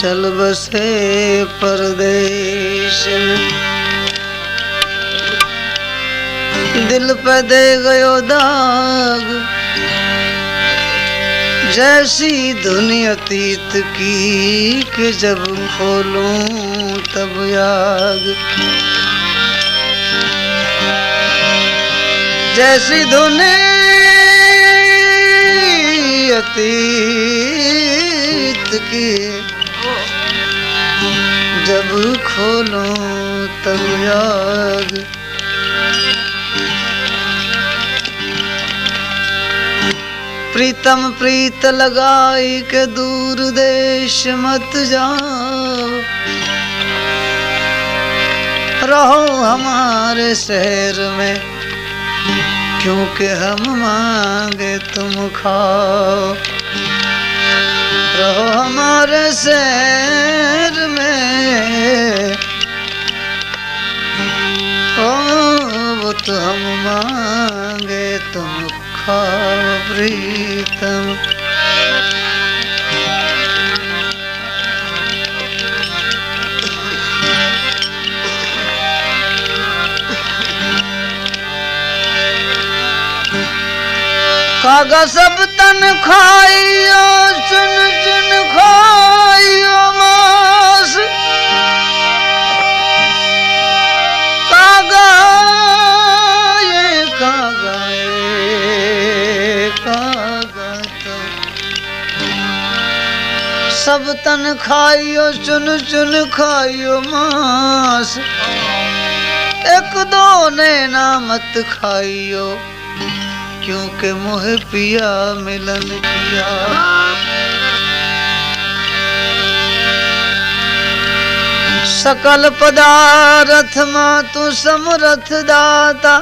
चल बसे परदेश। दिल पे दे गयो दाग, जैसी धुनी अतीत की कि जब खोलूं तब याग। जैसी धुनी अतीत की जब खोलो तब याग प्रीतम प्रीत लगाई के दूर देश मत जाओ। रहो हमारे शहर में, क्योंकि हम मांगे तुम खाओ। रहो हमारे शहर में। ओ वो तो हम मांगे तुम खाओ प्रीतम। कागा सब तन खाइयो, चुन चुन खाइयो मास। सब तन खाइयो, चुन चुन खाइयो मास। एक दो ने ना मत खाइयो। क्योंकि मोह पिया, मिलन किया। सकल पदार्थ माँ तू समरथ दाता।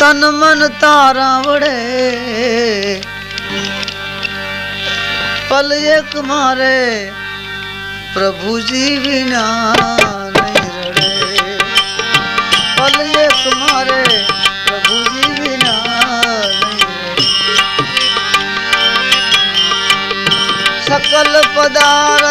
तन मन तारा बड़े पल एक मारे, प्रभु जी बिना सकल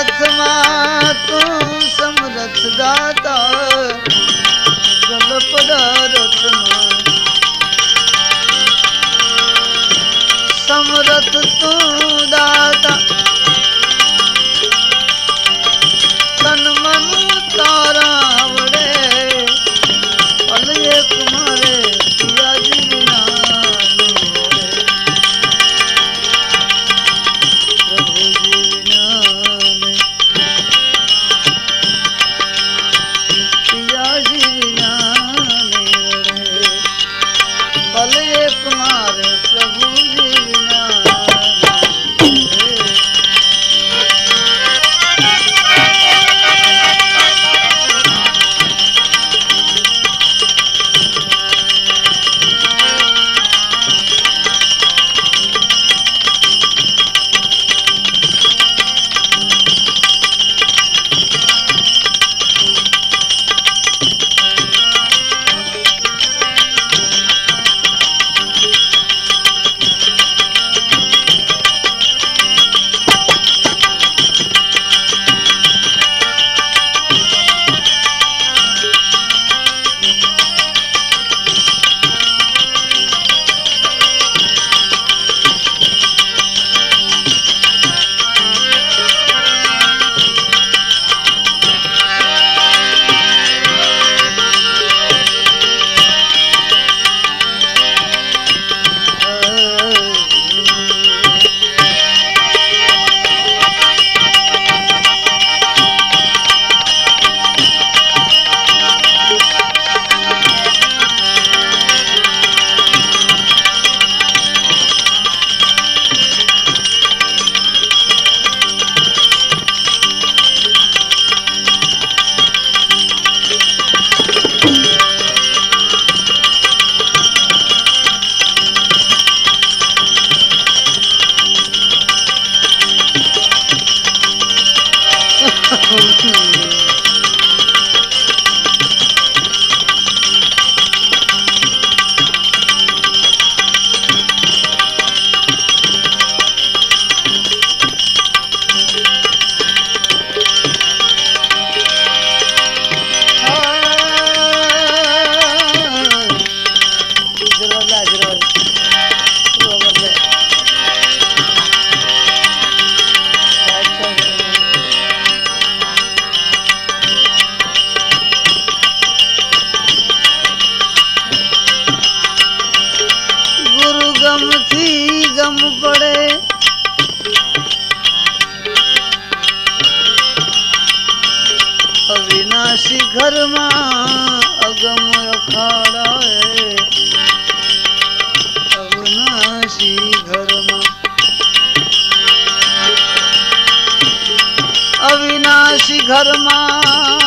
अविनाशी घर माँ।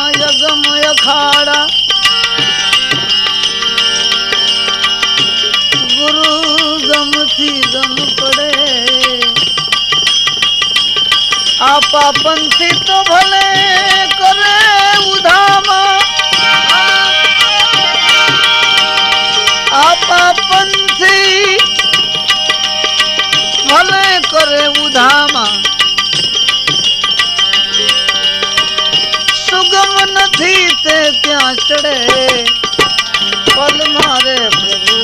यगम अखाड़ा गुरु गम थी गम पड़े। आपा पंथी तो भले। चढ़े पल मारे प्रभु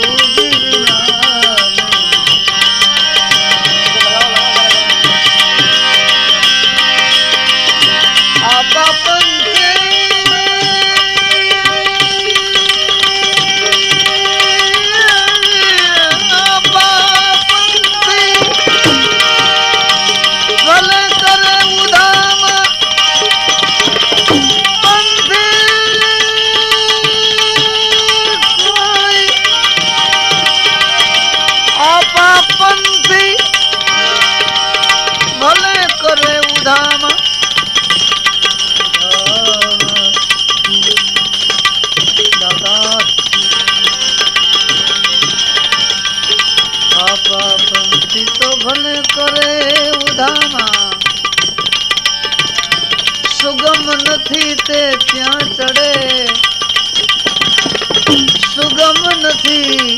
ભલે કરે ઉધામાં. સુગમ નથી તે ત્યાં ચડે. સુગમ નથી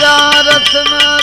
रथ रत्ना।